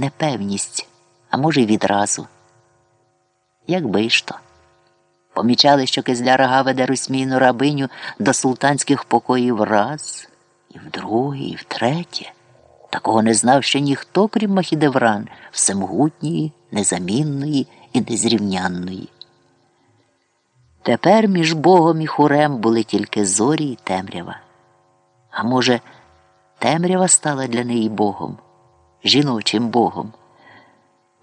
непевність, а може, й відразу. Якби ж то. Помічали, що Кизляра веде русмійну рабиню до султанських покоїв раз, і вдруге, і втретє. Такого не знав ще ніхто, крім Махідевран, всемогутньої, незамінної і незрівнянної. Тепер між Богом і хурем були тільки зорі і темрява. А може, темрява стала для неї Богом, жіночим Богом.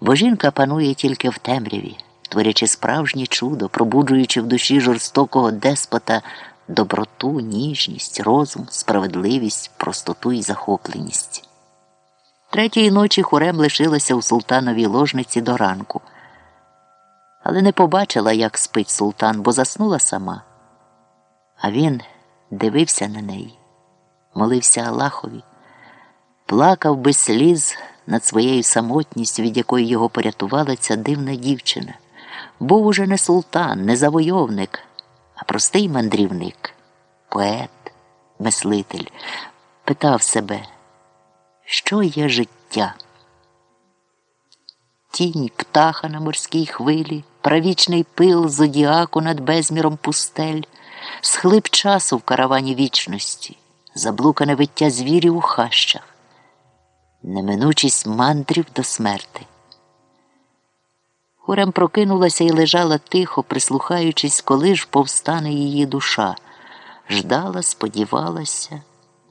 Бо жінка панує тільки в темряві, творячи справжнє чудо, пробуджуючи в душі жорстокого деспота доброту, ніжність, розум, справедливість, простоту і захопленість. Третьої ночі хурем лишилася у султановій ложниці до ранку але не побачила, як спить султан, бо заснула сама. А він дивився на неї, молився Аллахові, плакав без сліз над своєю самотністю, від якої його порятувала ця дивна дівчина. Був уже не султан, не завойовник, а простий мандрівник, поет, мислитель, питав себе, що є життя? Тінь птаха на морській хвилі правічний пил зодіаку над безміром пустель, схлип часу в каравані вічності, заблукане виття звірів у хащах, неминучість мандрів до смерти. Хурем прокинулася і лежала тихо, прислухаючись, коли ж повстане її душа, ждала, сподівалася,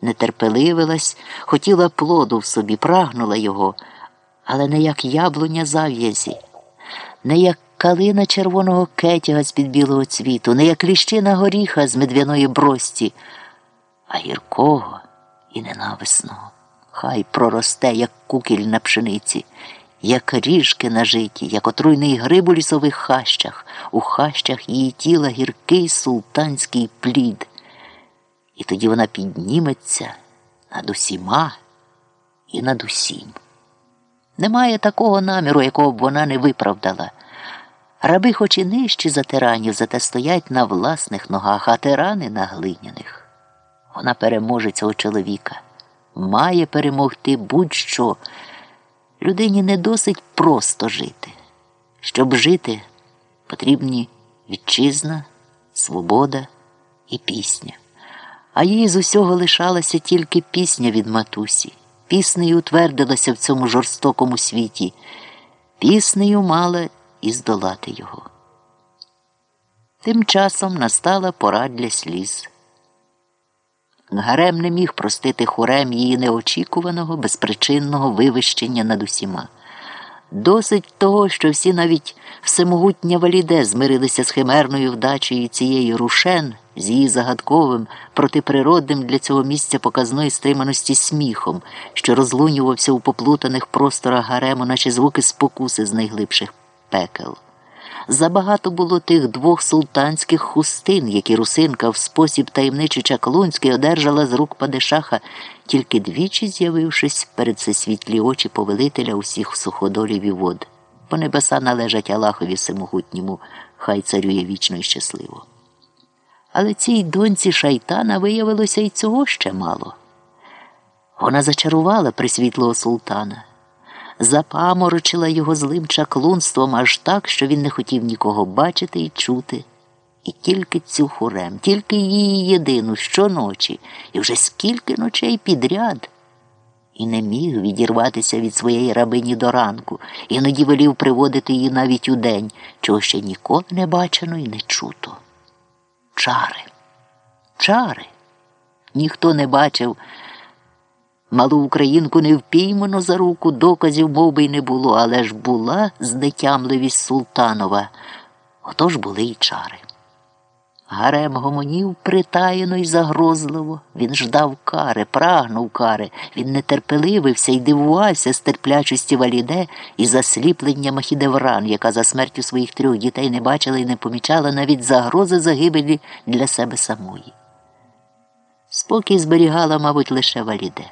нетерпеливилась, хотіла плоду в собі, прагнула його, але не як яблуня зав'язі, не як калина червоного кетяга з під білого цвіту, не як ліщина горіха з медвяної брості, а гіркого і ненависного. Хай проросте, як кукіль на пшениці, як ріжки на житі, як отруйний гриб у лісових хащах, у хащах її тіла гіркий султанський плід. І тоді вона підніметься над усіма і над усім. Немає такого наміру, якого б вона не виправдала. Раби хоч і нижчі за тиранів, зате стоять на власних ногах, а тирани на глиняних. Вона переможе цього чоловіка, має перемогти будь-що. Людині не досить просто жити. Щоб жити, потрібні вітчизна, свобода і пісня. А їй з усього лишалася тільки пісня від матусі. Піснею утвердилася в цьому жорстокому світі. Піснею мала і здолати його. Тим часом настала пора для сліз. Гарем не міг простити хорем її неочікуваного, безпричинного вивищення над усіма. Досить того, що всі навіть всемогутня валіде змирилися з химерною вдачею цієї рушен, з її загадковим, протиприродним для цього місця показної стриманості сміхом, що розлунювався у поплутаних просторах гарему, наче звуки спокуси з найглибших пекел. Забагато було тих двох султанських хустин, які русинка в спосіб таємничий чаклунський одержала з рук падишаха, тільки двічі з'явившись перед всесвітлі очі повелителя усіх суходолів і вод. Бо небеса належать Аллахові всемогутньому, хай царює вічно і щасливо. Але цій доньці шайтана виявилося й цього ще мало. Вона зачарувала присвітлого султана запаморочила його злим чаклунством аж так, що він не хотів нікого бачити і чути. І тільки цю хурем, тільки її єдину щоночі, і вже скільки ночей підряд. І не міг відірватися від своєї рабині до ранку, іноді велів приводити її навіть у день, чого ще ніколи не бачено і не чуто. Чари, чари. Ніхто не бачив. Малу українку не впіймано за руку, доказів мов би й не було, але ж була знетямливість Султанова. Отож були й чари. Гарем гомонів притаєно й загрозливо. Він ждав кари, прагнув кари, він нетерпеливився і дивувався з терплячості валіде і засліплення Махідевран, яка за смертю своїх трьох дітей не бачила і не помічала навіть загрози загибелі для себе самої. Спокій зберігала, мабуть, лише валіде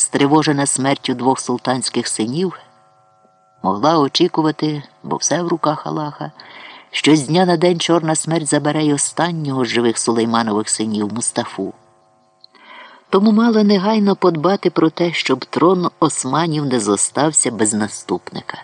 стривожена смертю двох султанських синів, могла очікувати, бо все в руках Аллаха, що з дня на день чорна смерть забере й останнього з живих сулейманових синів Мустафу. тому мала негайно подбати про те, щоб трон османів не зостався без наступника.